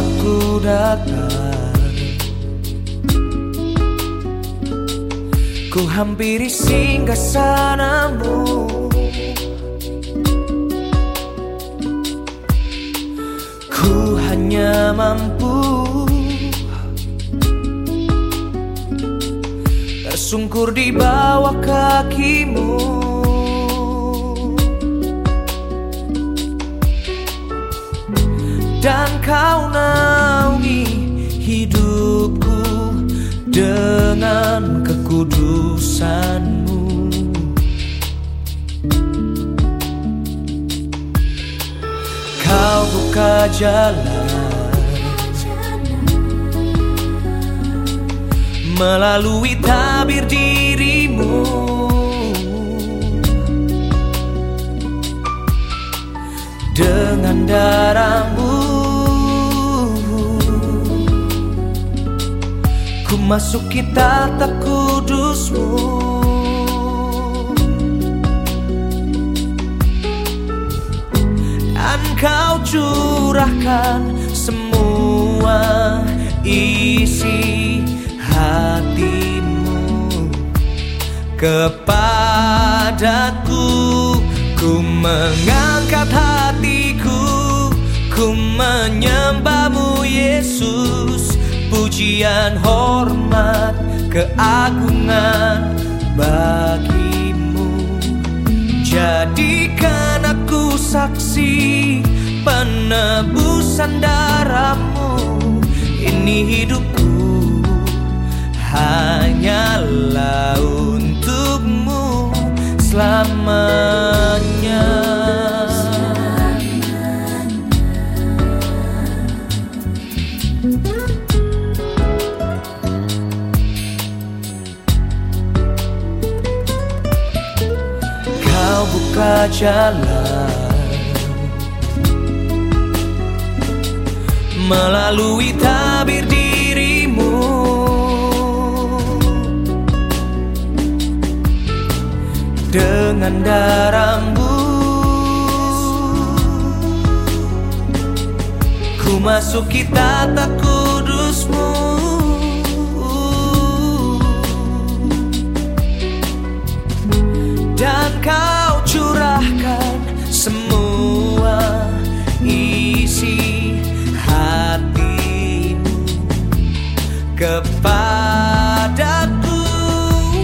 aku datang Ku hampiri singgah sanamu. Ku hanya mampu Tersungkur di bawah kakimu. Dan kau naungi hidupku dengan kekudusanmu Kau buka jalan Melalui tabir dirimu. Dengan darahmu Ku masuki tata kudusmu. Dan kau curahkan semua isi hatimu Kepadaku. Ku mengangkat hatiku Ku menyembahmu Yesus pujian hormat keagungan bagimu. Jadikan aku saksi penebusan darahmu. Ini hidupku hanyalah jalan Melalui tabir dirimu. Dengan darahmu Ku masuki tata kudusmu Kepadaku.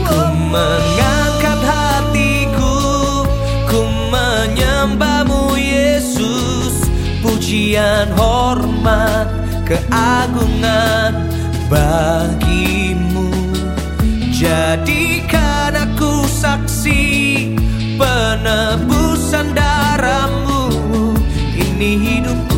Ku mengangkat hatiku Ku menyembahmu Yesus. Pujian hormat keagungan bagimu. Jadikan aku saksi penebusan darahmu. Ini hidupku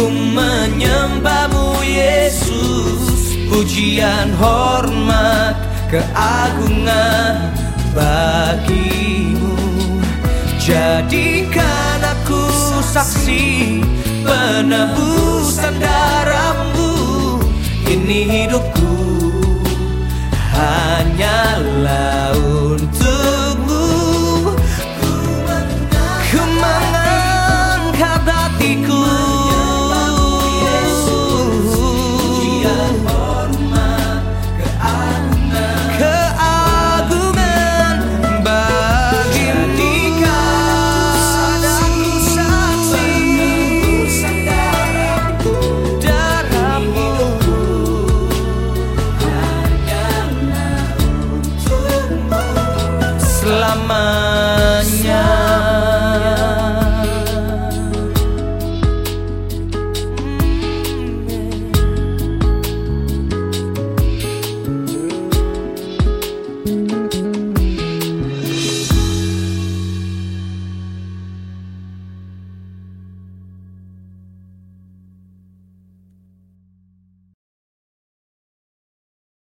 Ku menyembahmu Yesus. Pujian hormat keagungan bagimu. Jadikan aku saksi penebusan darahmu. Ini hidupku my mind.